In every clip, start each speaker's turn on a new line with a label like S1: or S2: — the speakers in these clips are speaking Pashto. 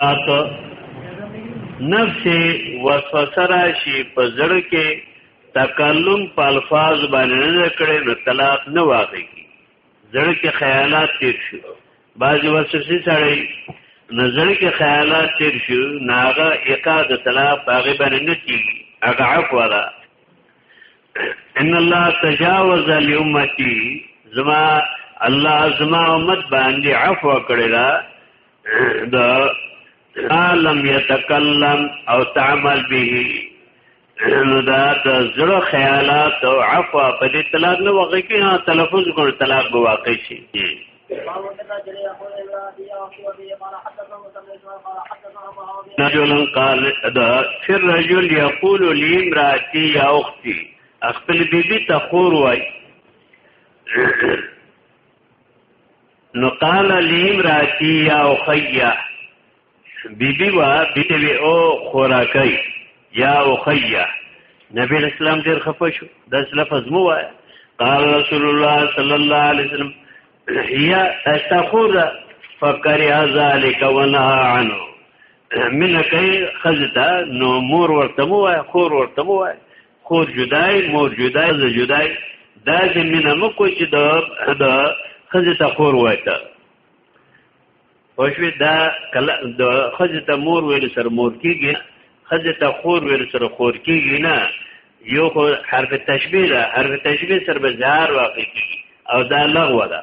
S1: اته نفس وسوسه راشي په زړه کې تکلم په الفاظ باندې نه کړي نو طلاق نه واقع کی زړه کې خیالات تیر شو بعض وسوسه سړی نظر کې خیالات تیر شو ناغه اقاد طلاق باغې باندې نه کیږي هغه عفو را ان الله تجاوز لامتی زما الله زما امت باندې عفو کړی د عالم يتکلم او تعمل به نو دا د زړه خیالات او عفو په دې طلاق نه وغه کې ها تلفظ کول طلاق به واقع شي رجل قال دا فر رجل یقول لی امراتی یا اختی اخپل بیبی تا خور وای نو قال لیم راتی یا اخیا بیبی وا بیبی وی او خوراکی یا اخیا نبی اسلام ډیر خپه شو د لفظ مو وای قال رسول الله صلی الله علیه وسلم یا استخور فکر ذلک ونهى عنه من کوي خزدا نو مور ورته مو وای خور ورته مو وای خور جدای مور جدای ز جدای دا چې مینه مو کوی چې د د خزه ته خور وایته خوشوی دا کله د خزه ته مور ویل سره مور کیږي خزه ته خور ویل سره خور کیږي نه یو خو حرف تشبیه ده حرف تشبیه سره به ځار واقع کیږي او دا لغوه ده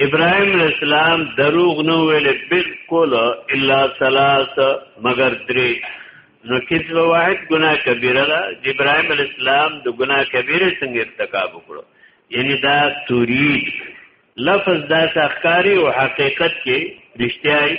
S1: ابراهيم عليه السلام دروغ نه ویل بالکل الا ثلاث مگر درې نو کذب واحد ګناه کبیره ده چې ابراهيم عليه السلام د ګناه کبیره څنګه ارتکاب وکړو یعنی دا تورید لفظ دا سخکاری او حقیقت کې رښتیاي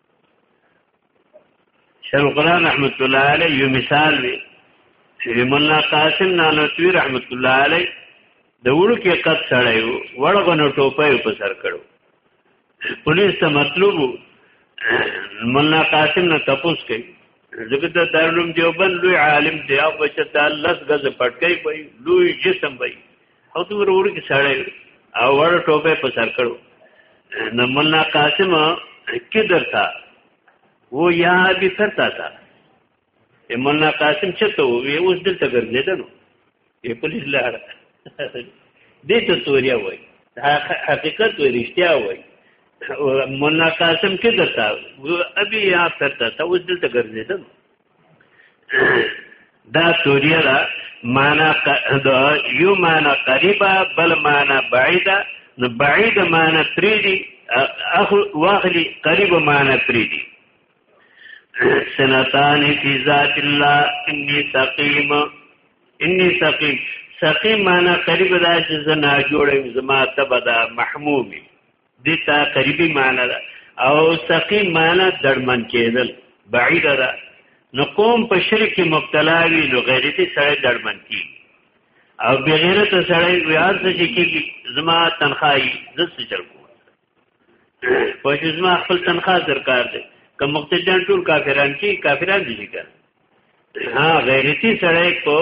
S1: شیخ القرآن رحمت الله علیه یو مثال دی چې مولا قاسم نانوتوی رحمت الله علیه د وړو کې قد سړی وو وړغنو ټوپای په سر کړو پولیس ته مطلوب مولا قاسم نه تپوس کوي ځکه د دارلوم دیوبند لوی عالم دی او بچ د لس غز پټکای وي لوی جسم وي او تو ورور کې سړی او وړ ټوپه په سر کړو نو مولا قاسم کدر تھا وہ یہاں بھی کرتا تھا یہ مولا قاسم چته و وی اوس دلته ګرځیدل نو یې پولیس لار دې ته توریا وای حقیقت وای رښتیا وای مولا قاسم کدر تھا وہ ابھی یہاں کرتا تھا اوس دلته ګرځیدل دا سوریه دا معنا یو معنا قریبه بل معنا بعیده نو بعیده معنا تریدی اخو واخلی قریبه معنا تریدی سنتان فی ذات الله انی سقیم انی سقیم سقیم معنا قریب دا چې زنا جوړم زما تبدا محمومی دته قریبی معنی ده او سقیم معنی درمن کېدل بعید ده نو قوم په شرک کې مبتلا وي نو غیرتی سره درمن کی او بغیرت سره ویار څه کیږي زما تنخواهي د څه چل کو په زما خپل تنخواه درکار ده که مقتدیان ټول کافران کی کافران دي ځکه ها غیرتی سړی کو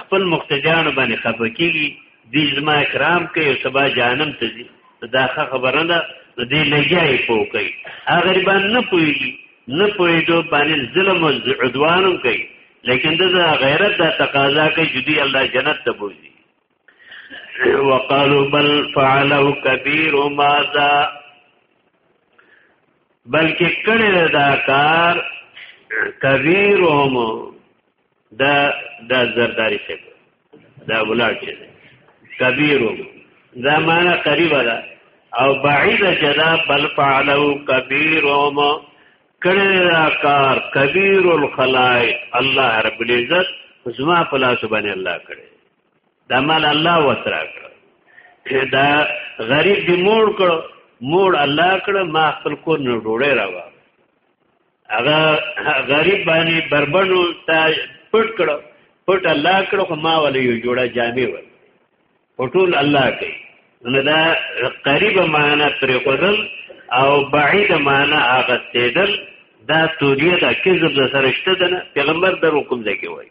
S1: خپل مقتدیان باندې خپکیږي دی زما کرام کوي سبا جانم ته دي دا خبره ده د دې لګیاي پوکي هغه باندې نه پويږي نه پويدو باندې ظلم او عدوانم کوي لیکن دا غیرت دا تقاضا کوي چې دی الله جنت ته بوزي وقالوا بل فعلوا كبير ماذا بلکې کړي دا کار کبیر هم دا د زرداری څخه دا ولاد چې کبیر دا معنا قریب ده او بعید جدا بل فعلو کبیر هم کړي دا کار کبیر الخلائق الله رب العزت زما په لاس باندې الله کړي دا مال الله وترا کړ دا غریب دی مور کړ مور الله کړ ما خپل کور نه ډوړې راو هغه غریب باندې بربنو تا پټ کړ پټ الله کړ خو ما ولې یو جوړه جامې ول پټول الله کوي نو دا قریب معنا پر قدم او بعید معنا هغه سیدل دا توریه دا کذب د سرشته ده پیغمبر درو کوم ځای کې وایي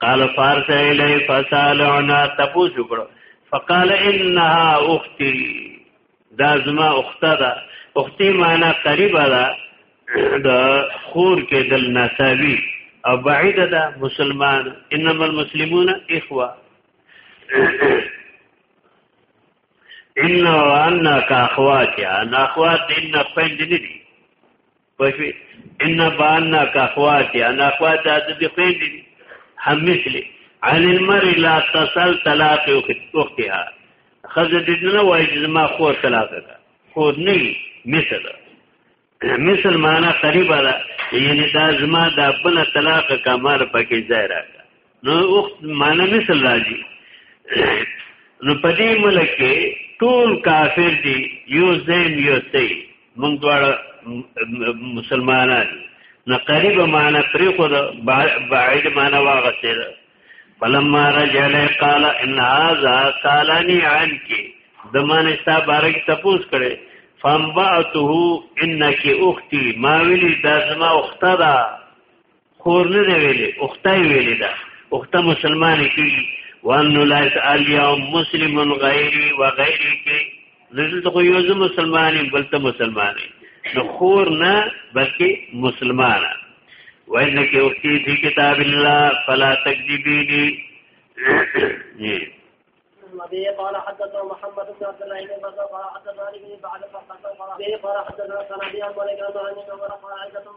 S1: قال فارس الی فسالعنا تپوس وکړو فقال انها اختي دا زما اخته ده اختی معنا قریبه ده د خور کې دل نساوی او بعید ده مسلمان انما المسلمون اخوه ان وانا کا اخوات یا اخوات ان خويند نه دي پښوی ان بانا کاخوات یا انا اخوات د دې خويند دي هم مثلی عن المرء لا تصل طلاق اختها خزه دې نه وایي چې ما خور طلاق ده خور نه مثل مثل معنا قریبه ده یعنی دا زما د بل طلاق کمال پکې ځای راځي نو وخت معنی نسل راځي نو په دې ملک کې ټول کافر دي یو زین یو سی موږ دواړه مسلمانان نو قریب معنی پرې خو د بعید معنی واغسته ده فلما رجل قال ان هذا سالني عنك دمان استا بارک تپوس کړي فانبعته انك اختي ما ویلی دا زما اخته ده خور نه دی ویلې اخته یې ویلې ده اخته مسلمانې کېږي وان لایت الیوم مسلم غیری و غیری کې دلته خو یو مسلمان بل ته مسلمان نو خور نه بلکې مسلمان وایي نه کې وختي دی کتاب الله فلا تکذبینی
S2: به قال حدثنا محمد بن عبد الله بن بكر قال حدثنا علي بن بعد فقد قال به قال حدثنا سنبيا ولكن عن عمر قال عائشة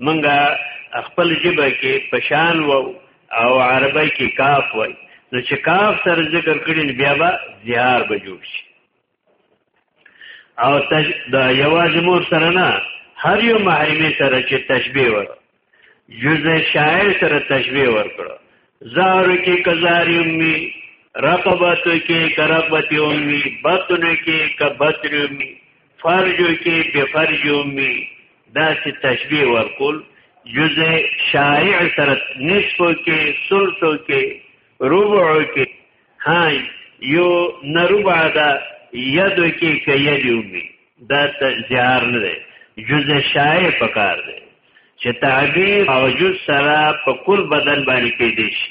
S1: منګه خپل جبه کې پشان وو او عربی کې کاف وای نو چې کاف سره ذکر کړي بیا به زیار به جوړ شي او تج دا یواز مور سره نه هر یو محرمه سره چې تشبیه ور جز شاعر سره تشبیه ور کړو زار کې کزاری امي رقبت کې کربت امي بطن کې کبتر امي فرجو کې به فرجو می دا چې تشبیه ورکول جزء شایع سره نصفو کې ثلثو کې ربعو کې های یو نربع دا یدو کې کې یدو می دا زیار نه دی جزء شایع پکار دی چې تعبیر او جز سره په کل بدن باندې کې دي شي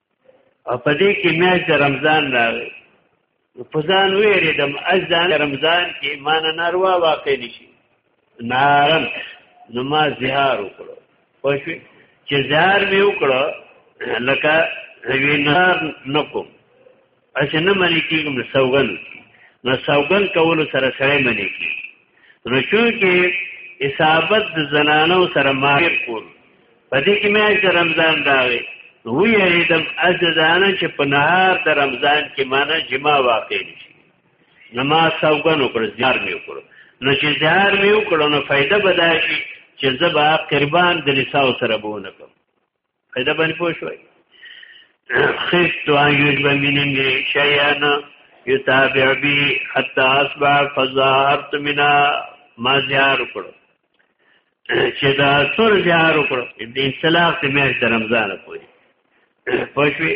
S1: او په دې کې میاشت د رمضان راغی نو په ځان ویریدم از ځان رمضان کې ایمان ناروا واقع نشي نارم نو ما زهار وکړو پوه شوې چې زهار مې وکړو لکه وینار نکوم اشه نه منې کېږم نو سوګن نو سوګن کولو سره سره منې کېږي نو چون کې اصابت د زنانو سره مارې کول په دې کې مې د رمضان راغی وی ایدم از دانه چې په نهار د رمضان کې معنی جما واقع نشي نماز سوګن وکړ زیار مې وکړ نو چې زیار مې وکړ نو فائدہ بدای شي چې زبا قربان د نساء سره بونه کوم پیدا باندې پوه شوي خفت ان یجب من امری شیئا یتابع بی حتی اصبح فظاهرت منا ما زیار کړو چې دا سور زیار کړو د انسلاق د میاشت رمضان پورې پوه شوي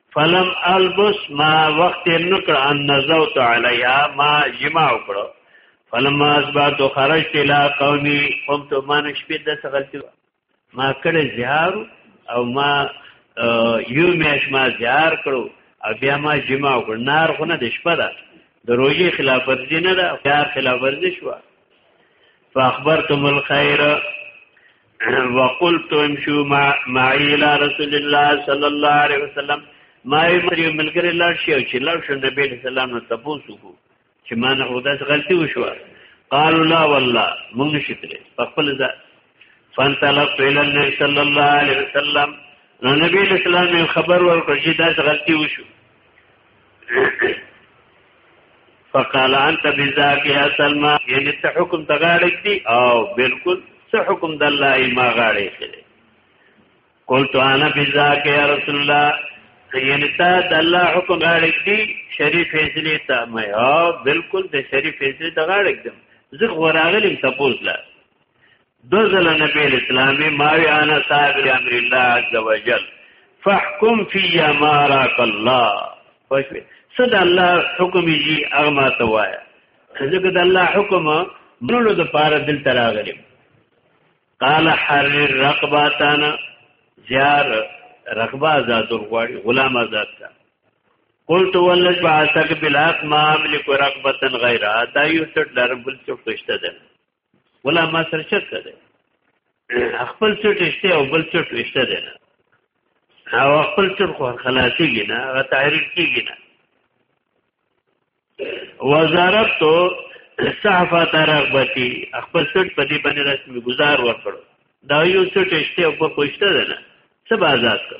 S1: فلم البس ما وخت نکړ ان نزوت علیا ما جما وکړو فلم اسبات خرجت الى قومي قمت ما نشپې د سغلت ما کړه زیار او ما یو میاش ما زیار کړو او بیا ما جما وکړ نار خو نه د شپه ده د روزي خلاف ورزي نه ده بیا خلاف ورزي شو فاخبرتم الخير وقلت امشوا مع معي الى رسول الله صلى الله عليه وسلم ما یې مری ملګری لاړ شي او چې لاړ شو نبی صلی الله علیه وسلم نو تاسو کو چې ما نه خدای غلطي وشوه قالوا لا والله مونږ شتره په خپل ځای فانطلقت الى النبي صلى الله عليه وسلم نو نبی اسلام خبر ورکړ چې دا غلطي وشو فقال انت بذاك يا سلمى یعنی ته حکم ته غاړه کړي او بالکل څه حکم د الله ای ما غاړه کړي قلت انا بذاك يا رسول الله یعنی ته د الله حکم غاړه کړي شریف فیصله ته مې او بالکل د شریف فیصله ته غاړه کړم زه غوراغلم تاسو لا دو ځل نبی اسلامي ماوي انا صاحب امر الله عز وجل فاحكم في ما راك الله پښې صد الله حکم یي هغه ما ته وایا ځکه د الله حکم منلو د پاره دل تراغلی قال حرر رقباتانا زیار رقبه آزاد غواړي غلام آزاد تا قلت والذي بعثك بالحق ما املك رقبه غيرها دا یو څټ لرم بل څه پښته ده ولا ما سره چرته ده خپل چټ اشته او بل چټ اشته ده او خپل چټ خو خلاصيږي نه هغه تحریر کیږي نه وزارت تو صحفه ترغبتی خپل چټ په دې باندې رسمي گزار وکړو دا یو چټ اشته او په پښته ده نه څه بازار کړ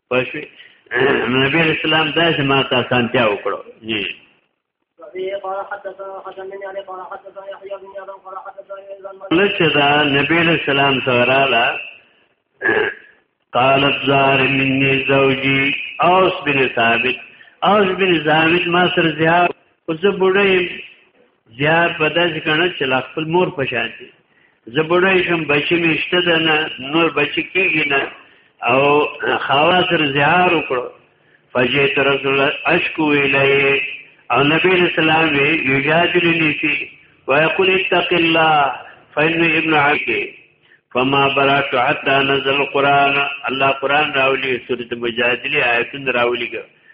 S1: پښې نبی اسلام داسې ما ته سانتیا وکړو جی لچه دا نبی اسلام سره لا قالت زار مني زوجي اوس بن ثابت اوس بن ثابت ما سره زیار اوس بډای زیار په داسې کنه چې لا خپل مور په شان دي زه بډای شم بچی مې شته ده نه نور بچی کېږي نه او خاوا سره زیار وکړو فجیت رسول الله اشکو الیه او نبی اسلام وی یجادلنی فی ويقول اتق الله فإن ابن عکی فما برات حتى نزل القرآن الله قرآن راولي سورة مجادله آیتون راولي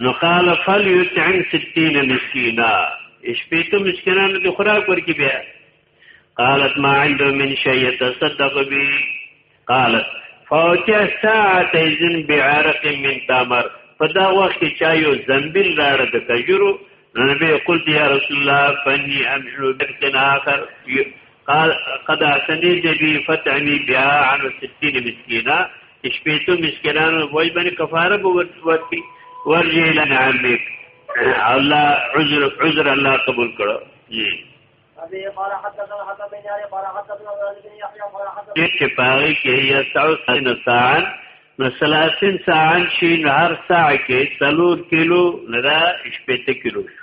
S1: نو قال فليطعم 60 مسكينا شپېته مسکینانو ته خوراک ورکړي بیا قالت ما عند من شيء يتصدق به قالت فوتي ساعه اذن بعرق من تمر په دا وخت کې چا یو زنبیل راړه د کجورو نبی قلت یا رسول الله فنی امشلو بکن آخر قال قد اعتني جبي فتعمي بها عن 60 مسكينه شپېتو مسکینانو وای باندې کفاره به ورکړي ورجه الى عمك الله عذر عذر الله قبول کړو جی چې پاره کې یا ساو سن سان نو سلاسن سان شي نهر ساعه کې سلور کیلو نه دا شپېته کیلو شو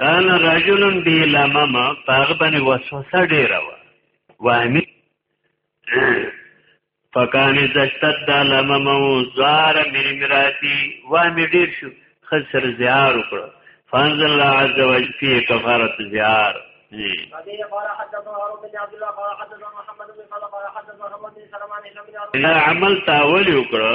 S1: کان رجلن بی لمم پاغ بنی وسوسه ډیره و وامی فکان زشتد دا لمم و زار میری مراتی وامی ډیر شو خسر زیار وکړو فانزل الله عز وجل فی کفارت زیار عمل تاول وکړو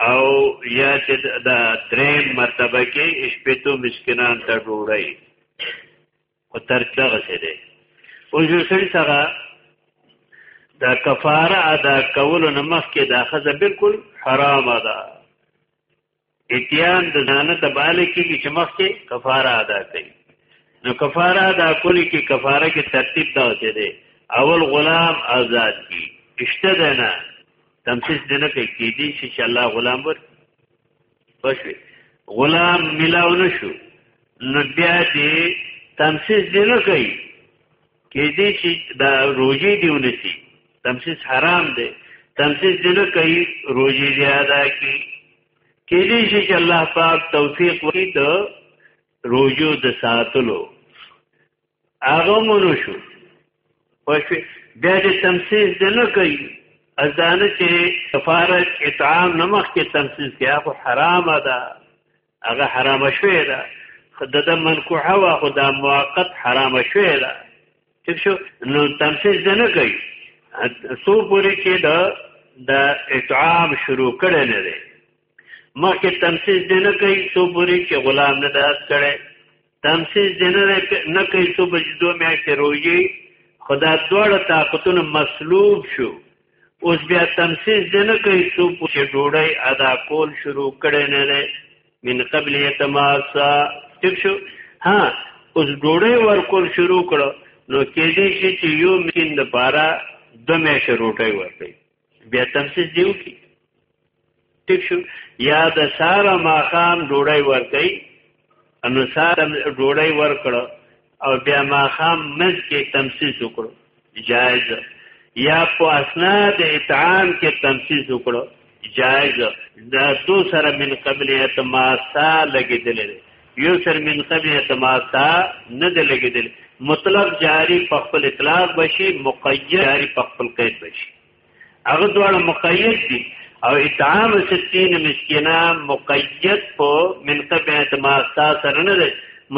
S1: او یا چې دا درې مرتبه کې شپېتو مسکینان ته ډوړی او تر دغه څه دی او یو سړي سره دا کفاره ادا کول نه مخکې دا خزه بالکل حرام ده اتیان د ځانه ته باندې کې چې مخکې کفاره ادا کړي نو کفاره ادا کولی کې کفاره کې ترتیب دا څه دی اول غلام آزاد کی اشته ده نه تمسیس دې نه کوي کې دي چې الله غلام ور پښوي غلام ملاو نشو نو بیا دې تمسیس دې نه کوي کې دي چې دا روزي دی ونسي تمسیس حرام دی تمسیس دې نه کوي روزي دې ادا کی کې دي چې الله پاک توفیق ورکړي ته روزو د ساتلو هغه مونږ شو پښې بیا دې تمسیس دې نه کوي ازانه چې کفاره اطعام نمخ کې تمسیس کې هغه حرام ده هغه حرام شوی ده خدای د منکوحه وا خدا موقت حرام شوی ده ٹھیک شو نو تمسیس دې نه کوي سو پوری چې دا د اطعام شروع کړي نه مخکې تمسیز دی نه کوي څو پورې چې غلام نه داس کړي تمسیز دی نه نه کوي څو بجې دوه میاشتې روژې خو دا دواړه طاقتونه مسلوب شو اوس بیا تمسیز دی نه کوي څو پورې ډوډۍ ادا کول شروع کړي نه دی من قبل یتماسا ټیک شو ها اوس ډوډۍ ورکول شروع کړو نو کې دې چې یو مین د پاره دوه میاشتې روټۍ ورکړي بیا تفسیر دیو کی ټیک شو یا د سارا ماخام ډوړی ورکي ان سارا ډوړی ورکړو او بیا ماخام مز کې تمسیس وکړو جائز یا په اسنا د اطعام کې تمسیس وکړو جائز دا دو سره من قبل اتماسا لګیدل یو سر من قبل تماتا نه د لګیدل مطلب جاری په خپل اطلاق بشي مقید جاری په خپل قید بشي هغه دواړه مقید دي او اطعام 60 مسکینا مقید په من قبل تماتا سره نه دی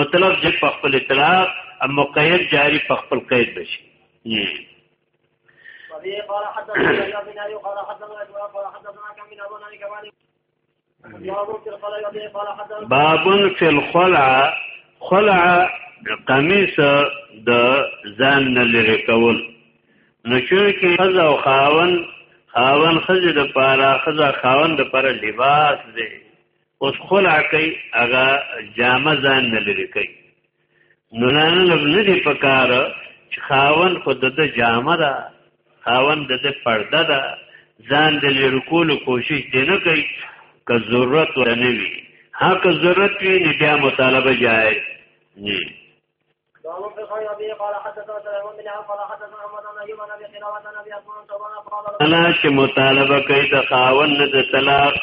S1: مطلب چې په خپل اطلاق او مقید جاری په خپل قید بشي
S2: قال حدثنا بن ايوب قال حدثنا ابو قال حدثنا كم من ابو نبي
S1: بابن فی الخلع خلع قمیص د ځان نه لري کول نو چې خزه او خاون خاون خزه د پاره خزه خاون د پاره لباس دی اوس خلع کوي هغه جامه ځان نه لري کوي نو نه نه دی په کار چې خاون خو د جامه ده خاون د پرده ده ځان د لري کولو کوشش دی نه کوي که ضرورت ورنه وي هغه ضرورت وي نه بیا مطالبه جایز نه وعن حسين ابي قال حدثنا سليمان بن عمرو
S2: قال حدثنا محمد بن ايوب عن ابي قلابه عن ابي اسماء قال انا چې مطالبه
S1: کوي د خاوند د طلاق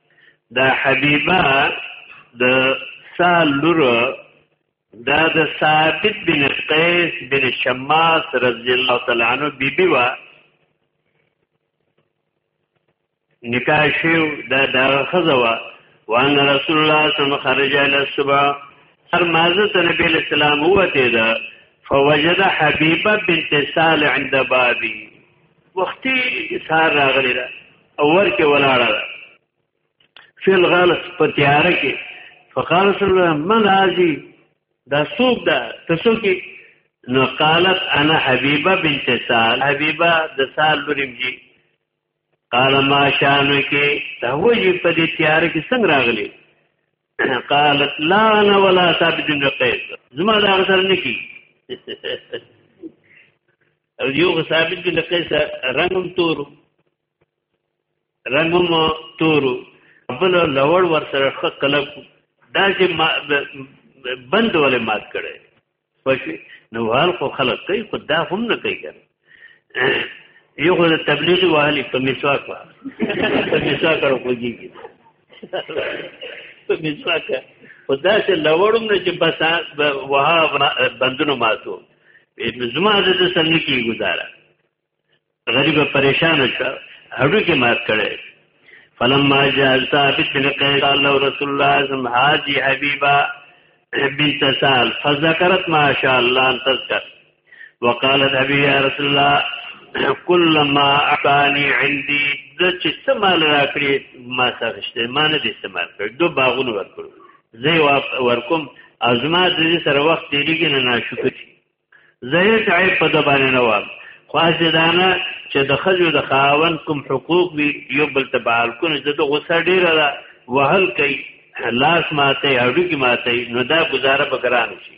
S1: دا حبیبه د سال لور دا د ثابت بن قیس بن شماس رضی الله تعالی عنہ بیبي وا نکاح شو دا دا خزوا وان رسول الله صلی الله خرج الى الصبح هر مازه ته نبی اسلام وته دا فوجد حبیبه بنت سال عند بابي وختي سار راغلی اور کې ولاړه ده فل غلس په تیار کې فقال رسول الله من هذه دا سوق ده تاسو کې نو قالت انا حبيبه بنت سال حبيبه د سال لوریم جی قال ما شانو کې دا وجه په دې تیار کې څنګه راغلی قالت لا انا ولا ثابت بن قيس زما دا غسر نکی او یو ثابت بن قیس رنگم تورو رنگم تورو بل لوړ ور سره خلق دا چې بند ولې مات کړي پښې نو حال خو خلق کوي خو دا هم نه کوي ګر یو خو تبلیغ واهلی په مسواک وا په مسواک ورو کوي په مسواک خدا سے لوړم نه چې بس وها بندونو ماتو زما د دې سره نه کیږي ګزاره غریب پریشان شو هډو کې مات کړي فلما جاء ثابت بن قيس قال له رسول الله صم هذه حبيبه بنت سال فذكرت ما شاء الله ان تذكر وقالت ابي يا رسول الله كل ما اعطاني عندي د چې سمال راکړي ما سره شته ما نه دي سمال کړ دو باغونه ورکړو زه ورکوم ازما د دې سره وخت تیریږي نه ناشکر شي زه هیڅ عیب په د باندې نه وام خاصه دانه چې د خځو د خاون کوم حقوق وي یو بل ته بهر کونه د غوسه ډیره ده وهل کوي لاس ماته اړو کې ماته نو دا گزاره به ګران شي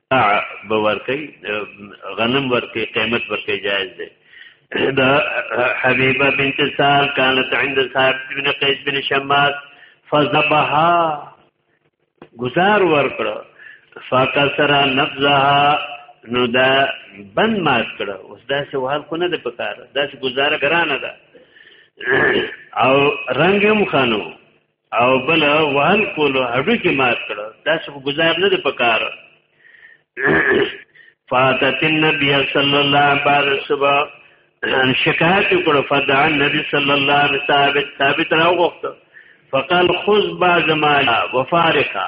S1: به ورکي غنم ورکي قیمت ورکي جائز دی دا حبیبه بنت سال كانت عند صاحب بن قیس بن شماس فذبها گزار ورکړ فاکسرا نفذها نو دا بند مات کړ اوس دا څه وحال کو نه د پکار دا څه گزاره ګرانه ده او رنگ هم خانو او بل وهل کولو هډو کې مات کړ دا څه گزار نه دی پکار فاتت النبي صلى الله عليه بعد الصبح شکایت وکړو فدع النبي صلى الله عليه ثابت ثابت راوغخت فقال خذ بعض مالا وفارقا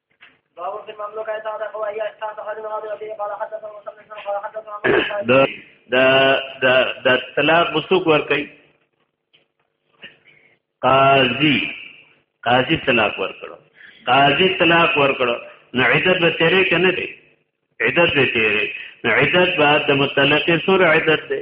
S1: د د د د طلاق مسوک ور کوي قاضي قاضي طلاق ور کړو قاضي طلاق ور کړو نو عدت به تیرې کنه دی عدت به تیرې نو عدت بعد د متلقې سور عدت دی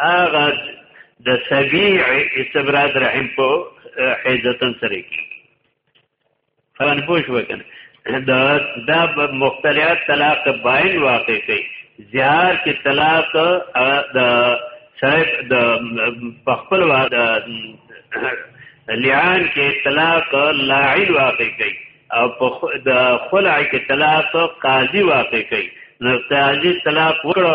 S1: هغه د سبیع استبراد رحم په حیزتن سره کی فلان پوش وکنه دا دا مختلفات طلاق باین واقع کوي زیار کې طلاق د صاحب د خپل واد لعان کې طلاق لاعل واقع کوي او د خلع کې طلاق قاضي واقع کوي نو قاضي طلاق وکړو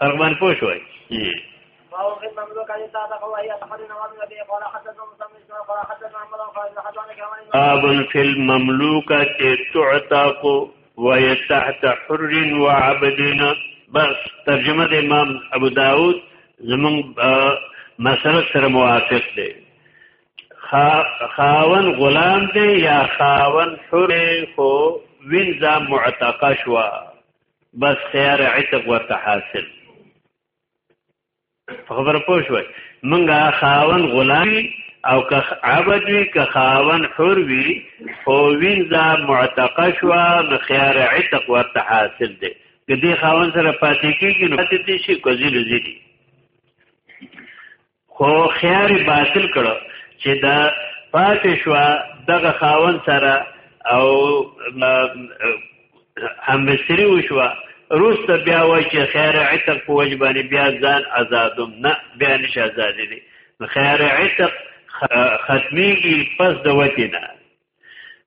S1: فرق باندې پوه شوي وأوقف مملوك عن سعد فوهي أحد النواب الذي قال حدثنا مسلم قال حدثنا عمر قال حدثنا كمان باب في المملوكة تعتق وهي تحت حر وعبدين بس ترجمه د امام ابو داود زمون مسله سره موافق دی خاون غلام دی یا خاون حر خو وینځه معتقه شوه بس خيار عتق ورته حاصل خبر پوه شوي منګه خاون غلام او که عبد وي که خاون حر وي خو وینځه معتقه شوه نو خیار عتق ورته حاصل دی که دې خاون سره پاتې کېږي نو پاتې دې شي که ځینې ځینې خو خيار باطل کړو چې دا پاتې شو دغه خاون سره او هم مصری وشو روسته بیا وای چې خیر عتق په وجبانی بیا ځان آزادم نه بیا نشه آزاد دي خیر عتق ختميږي پس د وتی نه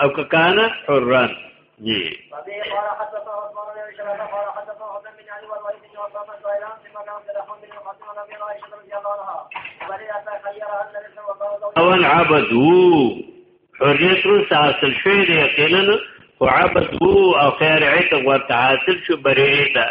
S1: او که کان حران جی او العبد حریت رو حاصل شوی دی یقینا او عبد او خیر عتق ورته حاصل شو بریری ته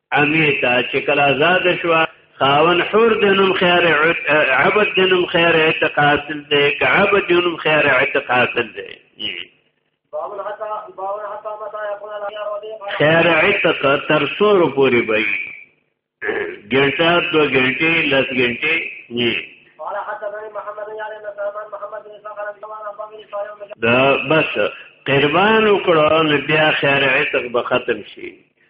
S1: امیتا چې کله آزاد شو خاون حور د نوم خیر عبد د نوم خیر عتق حاصل دی که عبد د نوم خیر عتق حاصل دی خیر عتق تر سورو پوری بای گنٹا دو گنٹی لس گنٹی جی دا بس قربان وکړو نو بیا خیر عتق به ختم شي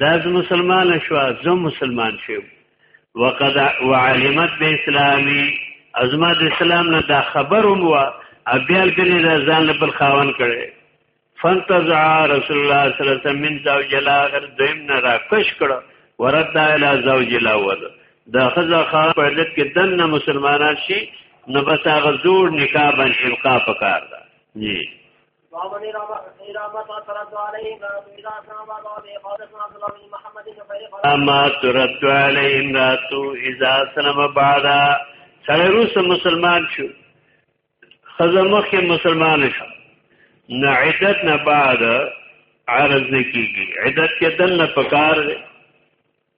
S1: دا زه مسلمان شو زه مسلمان شو وقد وعلمت باسلامي ازما د اسلام نه دا خبروم وا ابيال کړي دا ځان له بل خاون کړي فانتزع رسول الله صلی الله علیه وسلم من زوج الاخر دیم نه را کش کړه ورد الى زوج الاول دا خزه خان په عدت کې دنه مسلمانان شي نو بس هغه زور نکاح باندې ابقا پکار ده جی
S2: ومن إرامة ترد عليه إذا كان بعض قال اسمع عبد الله بن محمد بن
S1: فريق أما ترد عليه امرأته إذا أسلم بعد سره روس مسلمان شو خزه مخکې مسلمان شو نه عدت نه بعد عرض نه کیږي عدت کې دنه پکار دی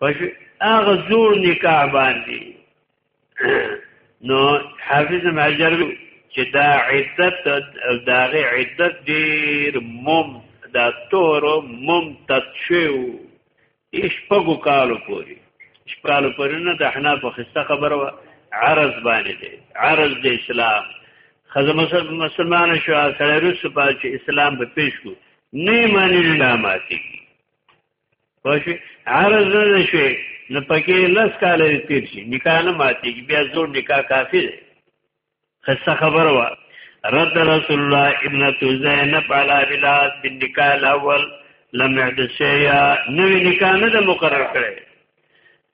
S1: پښ هغه زور نکاح باندې نو حافظ ماجر چې دا عدت داغه عدت ډیر مم دا تور ممتد شو ایش پګو کالو پوری شپالو پوری نه د حنا په خسته خبره وا عرض باندې دی عرض د اسلام خزه مسلمان شو سره رسو په اسلام به پیش کو نه معنی نه ماتي پښې عرض نه شي نو پکې لس کال تیر شي نکاح نه ماتېږي بیا زور نکاح کافي دی خسته خبر وا رد رسول الله ابن زینب علی بلاد بن نکاح الاول لم يحدث شيئا نو نکاح نه مقرر کړي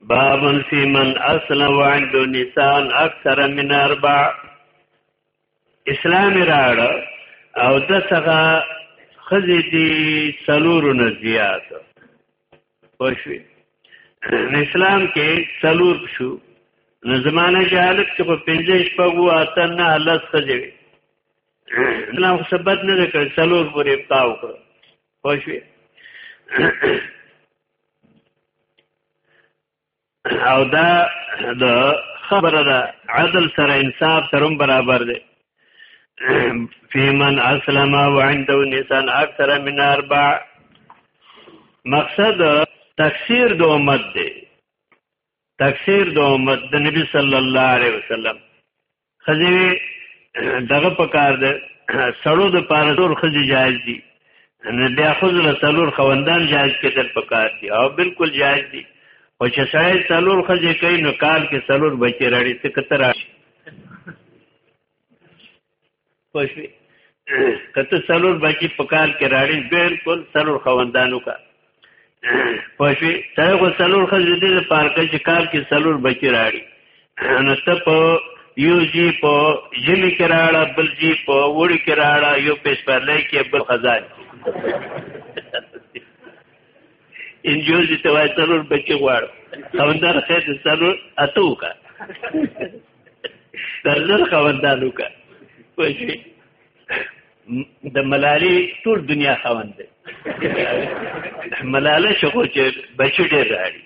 S1: باب فی من اصل وعند نسان اکثر من اربع اسلام راړ او د څنګه خزی دی سلور نه زیات پښوی اسلام کې سلور شو نو زمانه جهالت کې په 15 شپږو اته نه لس خزی نه ثبت نه کړ څلور پورې ابتا وکړ خوشوي او دا د خبره ده عدل سره انصاف سره برابر دی فی من اسلم وعنده نسان اکثر من اربع مقصد تفسیر د امت دی تفسیر د امت د نبی صلی الله علیه وسلم خځې دغه په کار ده سړو د پاره ټول خځې جایز دي نه بیا خو له څلور خوندان جایز کېدل په کار دي او بالکل جایز دي او چې سړی څلور خځې کوي نو کال کې څلور بچي راړي څه کتر راشي پښوی کته سلور بچی په کال کې راړي بالکل سلور خوندانو کا پښوی ته غو سلور خزې دې پارکه چې کال کې سلور بچی راړي نو ته په یو جی په جمی کې راړه بل جی په وړي کې راړه یو پېس پر لای کې بل خزان انجوزی ته وای سلور بچی غواړ خوندار خې سلور اتو کا تر نر خوندانو کا پښې د ملالي ټول دنیا خوند دی ملاله شغو چې بچی ډېر راړي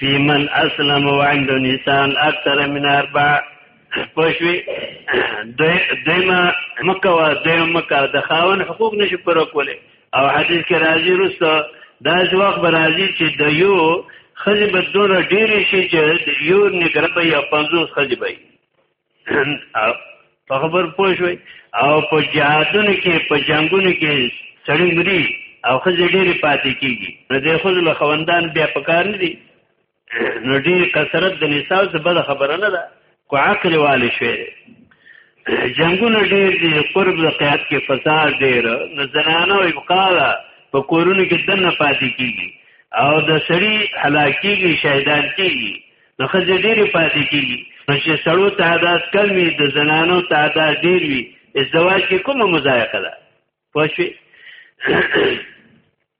S1: فی من اسلم وعند نسان اکثر من اربع پښوی دیمه مکه وا دیمه مکه د خاون حقوق نشي پر کوله او حدیث کې راځي رسته دا چې وخت به راځي چې د یو خځې به دوره ډېرې شي چې یو نګره به یا پنځوس خځې به په خبر پوه شوي او په جهادونو کې په جنګونو کې سړی مري او خځې ډېرې پاتې کېږي نو د ښځو له خوندان بیا پکار نه دي نو دې کثرت د نساء څخه بل خبره نه ده کو عقل والي شوی جنگونه ډیر دي قرب د قیاد کې فساد ډیر نو زنانه او ابقاله په کورونو کې دنه پاتې کیږي او د سړي هلاکیږي شهیدان کیږي نو خځې ډېرې پاتې کیږي نو چې سړو تعداد کم وي د زنانو تعداد ډېر وي ازدواج کې کومه مضایقه ده پوه شوې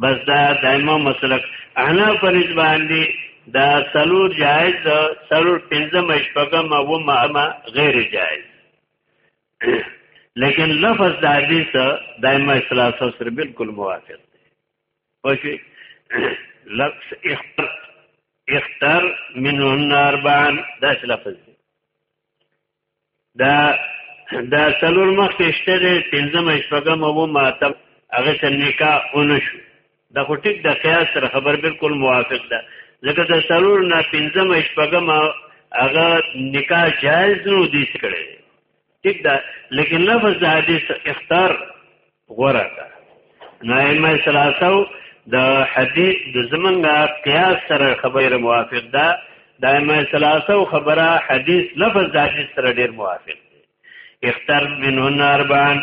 S1: بس دا دایمه مسلک انا پر نسبان دي دا سلور جائز دا سلور پنځم شپږم او ما غیر جائز لیکن لفظ د حدیث دایمه اصلاح سره بالکل موافق دی پښې لفظ اختر اختر منهن اربعا دا لفظ دی دا دا څلور مخ کې شته دی پنځم شپږم او ماتم هغه ته نکاح ونه شو دا خو ټیک د قیاس سره خبر بالکل موافق ده ځکه د څلور نه پنځم شپږم هغه نکاح جائز نو دي کړي ټیک ده لیکن لفظ د حدیث اختار غوره ده نو ائمه ثلاثه د حدیث د زمنګا قیاس سره خبره موافق ده د ائمه ثلاثه خبره حدیث لفظ د حدیث سره ډیر موافق دی اختر منهن اربعا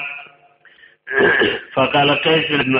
S1: فقال قيس بن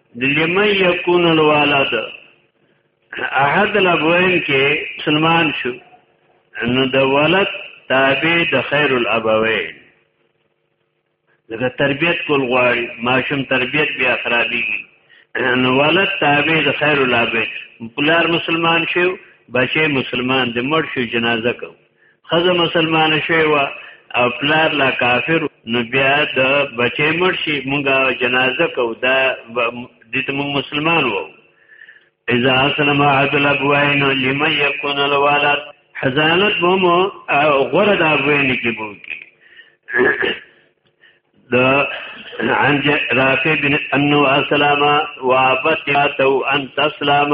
S2: لمن
S1: یکون الوالد احد الابوین کې مسلمان شو نو د ولد تابع د خیر الابوین لکه تربیت کول غواړي ماشوم تربیت بیا خرابېږي نو ولد تابع د خیر الابوین پلار مسلمان شو بچې مسلمان د مړ شو جنازه کوي خزه مسلمان شوی و او پلار لا کافر نو بیا د بچې مرشي مونږه جنازه کو دا د ته مونږ مسلمان وو اذا اسلم عبد الابوین لمن يكون الولد حزانت بوم او غره د ابوین کې بو کې د عن رافع بن انه اسلم وابت تو ان تسلم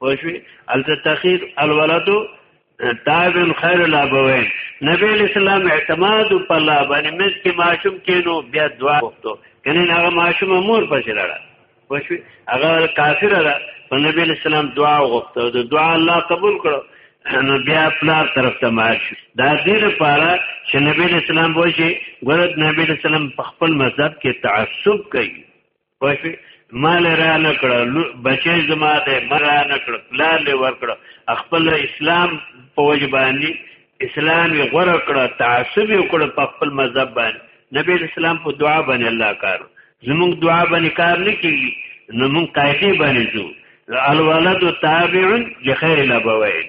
S1: پوښوي التخير الولد تاج خیر الابوین نبی اسلام اعتماد په الله باندې مز کې ماشوم کینو بیا دعا وکړو کنه هغه ماشوم مور پسې لړا پښوی هغه کافر را په نبی اسلام دعا وکړو د دعا الله قبول کړو نو بیا پلار طرف ته مارش دا دې لپاره چې نبی اسلام وایي ګورد نبی اسلام په خپل مذهب کې تعصب کوي پښې مال را نه کړ بچې زما دې مرا نه کړ پلار له ور کړ خپل اسلام په وجه باندې اسلام یې غوړه کړ تعصب یې کړ په خپل مذهب باندې نبی اسلام په دعا باندې الله کار زموږ دعا باندې کار نه کیږي نو موږ قاعده باندې ځو الولد تابع لخير الابوين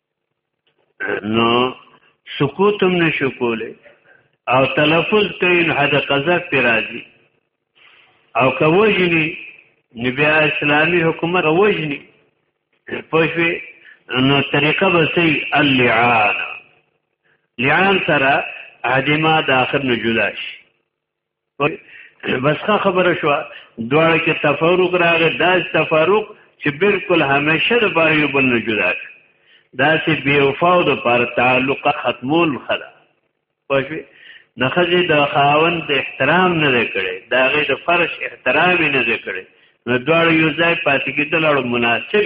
S1: نو سکوت هم نشو کولی او تلفظ کوي نو حد قذف پې راځي او که وژني نو بیا اسلامي حکومت وژني پوه شوې نو طریقه به سي اللعان لعان سره عدمه د آخر نه جدا شي بس ښه خبره شو دواړه کې تفاروق راغی دا تفاروق چې بالکل همیشه د بار یو بل نه جدا شي دا چې بی وفا او د پر تعلق ختمول خلا پښې د خځې د خاوند د احترام نه کړي دا غي د فرش احترام نه کړي نو دواړه یو ځای پاتې کېدل او مناسب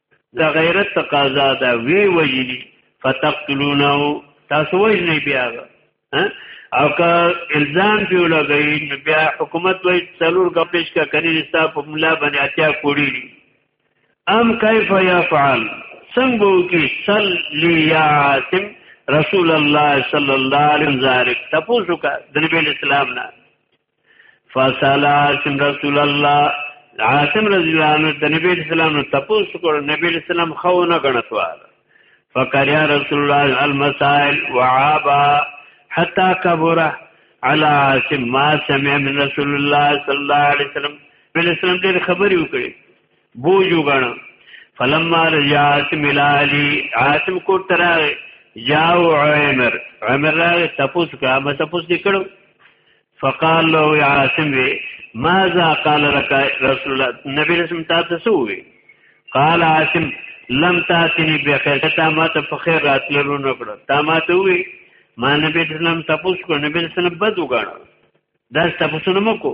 S1: د غیرت تقاضا دا وی وجلی فتقتلونه تاسو وجنی بیا او که الزام دی لګی نو بیا حکومت وای څلور کپیش کا کړی ستا په ملا باندې اتیا کوړی دي ام کیف یفعل څنګه وکي صل لیاتم رسول الله صلی الله علیه وسلم تاسو کا د نبی اسلام نه فصل عاصم رسول الله عاصم رضی الله عنه د نبی اسلام نو تاسو کو نبی اسلام خو نه غنتوال فقریا رسول الله المسائل وعابا حتا کبره على عاصم ما سمع من رسول الله صلی الله علیه وسلم بل اسلام ډېر خبرې وکړي بوجو غنه فلما رجعت ملالی عاصم کو تراغه جاو عمر عمر راغه تپوس کا ما تپوس نکړو فقال له عاصم وی ماذا قال لك رسول الله نبی رسول الله تاسو وی قال عاصم لم تاتنی بخیر تا ما ته په خیر راتللو نه کړ تا ما ته وی ما نبی اسلام تاسو کو نبی اسلام بد وګاڼه دا تاسو نه مکو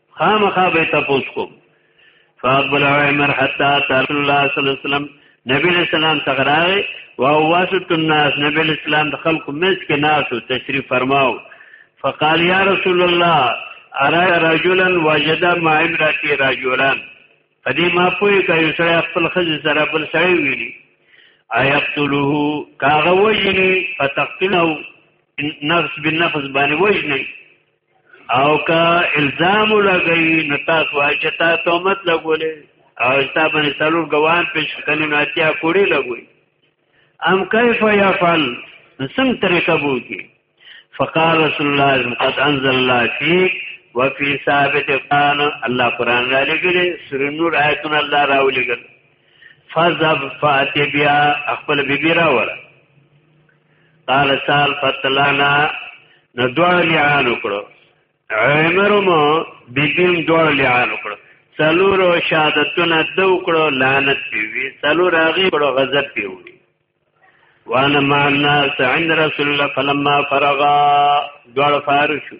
S1: خامخا به تاسو کوم فاقبل عمر حتا تعالی الله صلی الله علیه وسلم نبی علیہ السلام تغراغه او واسط الناس نبی علیہ السلام د خلق مز کې ناس تشریف فرماو فقال یا رسول الله ارا رجلا وجد مع امراتی رجلا پدې ما پوهې کوي سره خپل خځه سره بل سره ویلي ايقتله کاغه وجني فتقتله نفس بالنفس باندې وجني او که الزام لګی نو تاسو وایي چې تا تهمت لګولې او تا باندې څلور ګوان پیش کړي نو اتیا کوړي لګوي ام کیف یفعل څنګه طریقه بوږي فقال رسول الله قد انزل الله فيك وفي ثابت قال الله قران را لګل سر نور آیتونه الله را ولګل فذهب فاتبیا خپل بیبی را وره قال سال فتلانا نو دوړ لعان وکړو عمر مو بیبیم دوړ لعان وکړو سلور او شهادتونه دو کړو لعنت پیوی سلور هغه کړو غضب پیوی وانا مع الناس عند رسول الله فلما فرغا دوړ فارشو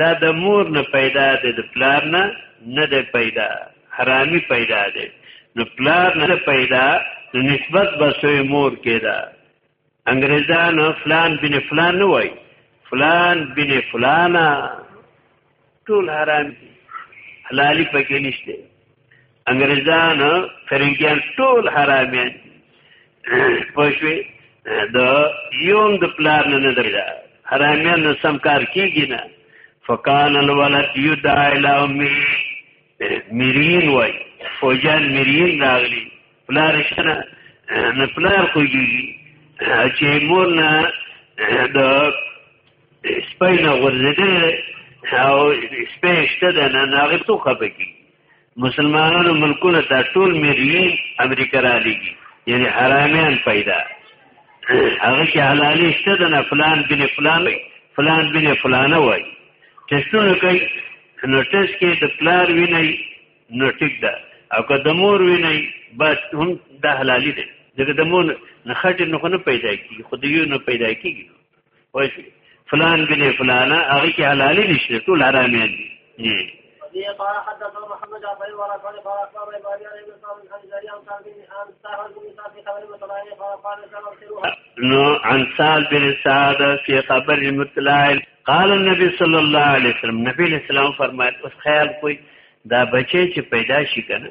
S1: دا د مور نه پیدا دی د پلار نه نه دی پیدا حرامي پیدا دی نو پلار نه پیدا نو نسبت بسوی مور کې دا انګريزان فلان بن فلان نه وای فلان بن فلانا ټول حرام دي حلالي پکې نشته انګريزان فرنګيان ټول حراميان پښوی د یوم د پلار نه نه درځه حراميان نو سم کار کیږي نه فکان الولد یدعا الی امی میرین وای فوجان میرین راغلی پلار شنه نه پلار خوږي چې مور نه د سپی نه غورځېدل او سپی شته د نه ناغې تو خپه کی مسلمانانو ملکونه دا ټول میرلی امریکا را لګي یعنی حرامیان پیدا هغه کې حلالي شته د نه فلان بن فلان فلان بن فلانه وای ټیسټونه کوي نو ټیسټ کې د پلار ویني نو ټیک ده او که د مور ویني بس هم د حلالي ده ځکه د مور نه خټه نه پیدا کیږي خو د یو نه پیدا کیږي وای شي فلان بن فلان هغه کې حلال نشته ټول حرام دي
S2: قال حدثنا محمد عبد ولا قال قال اخبر ابي علي بن صالح الخنزري عن سعد بن عن سعد بن سعد في خبر مطلعين قال قال سلام
S1: نو عن سعد بن سعد في خبر مطلعين قال النبي صلى الله عليه وسلم نبی اسلام فرمایي اوس خیال کوئی دا بچی چې پیدا شي کنه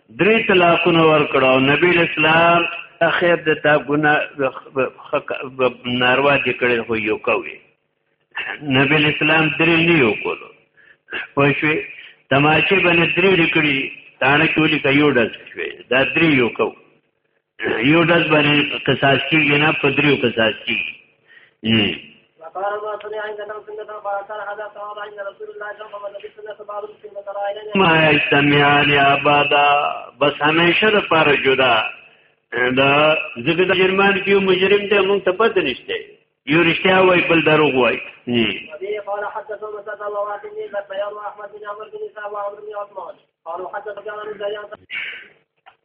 S1: درې طلاقونه ورکړ او نبی اسلام اخر د دا ګنا ناروا دي کړل خو یو کوي نبی اسلام درې نه یو کولو پوه شوې تماچې باندې درې لیکلي تانه کې ولي کوي ډز شوې دا درې یو کو یو ډز باندې قصاص کیږي نه په دریو قصاص کیږي
S2: ما
S1: استمیان یا بادا بس همیشه د پاره جدا دا زګ د جرمان کې مجرم ته مونږ ته پته نشته یو رښتیا وای بل دروغ وای
S2: جی قال حدثنا مسعود الله واكن لبيان واحمد بن عمرو بن سعد وعمرو بن عثمان قالوا حدثنا جابر بن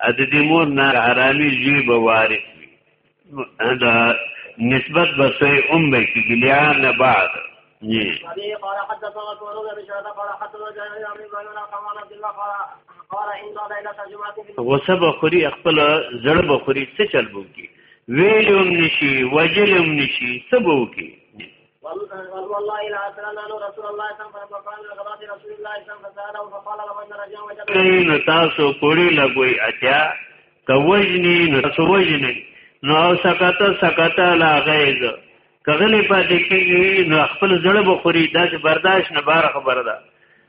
S1: ا د دې مور نه حرامي زوی به وارث وي دا نسبت به سوی ام به کېږي لیا نه بعد جی
S2: قال حدثنا سورة بن شهد قال حدثنا جابر بن عبد الله قال عبد الله قال غوسه
S1: به خوري خپل زړه به خوري څه چل بوږي ویلوم نشي وجلوم نشي څه بوږي
S2: والله لا أسألنا رسول الله صلى الله عليه وسلم فقال لغبات رسول الله صلى الله عليه وسلم فقال لمن رجع وجد
S1: نو تاسو کوړي لګوي اتیا کوجنی نو تاسو وجنی نو سکت سکت لا غیظ کغلی پاتې کیږي نو خپل زړه بخوري دا برداشت نه بار خبره ده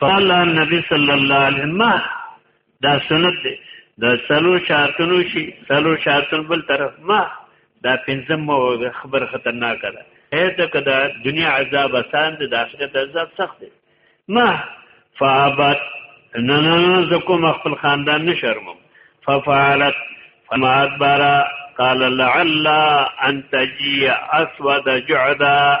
S1: فعل النبي صلی الله علیه ما دا سنت دی دا سلو شاتونو شي سلو شاتون بل طرف ما دا پنځم مو خبر خطرناک ده هدا کدا دنیا عذاب آسان دي د آخرت عذاب سخت دي ما فابت نه نه زکم خپل خاندان نشرمم ففعلت فما ادبر قال لعل ان تجي اسود جعدا